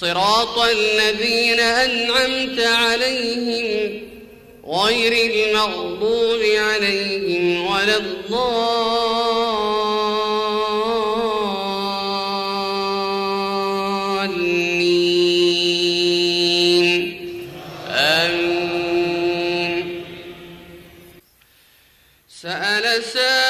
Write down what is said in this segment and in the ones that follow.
صراط الذين أنعمت عليهم غير المغضوب عليهم ولا الضالين. آمين. سأل سائل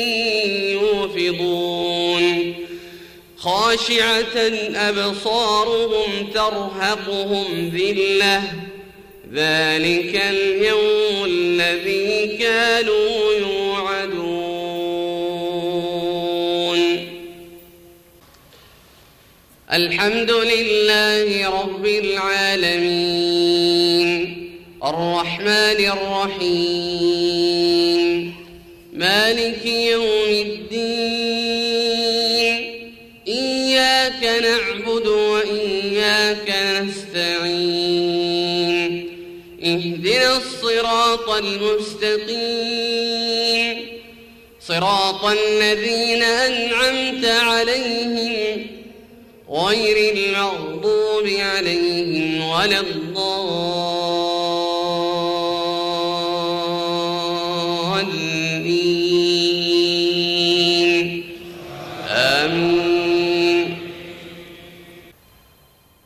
يوفضون خاشعة أبصارهم ترهقهم ذِلَّةٌ. ذلك اليوم الذي كانوا يوعدون. الحمد لله رب العالمين. الرحمن الرحيم. مالك يوم الصراط المستقيم. صراط الذين أنعمت عليهم غير المغضوب عليهم ولا الضالين. آمين.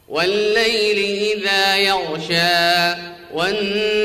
والليل إذا يغشى والنهار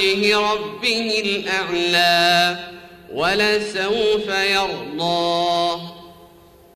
وجه ربه الأعلى ولسوف يرضى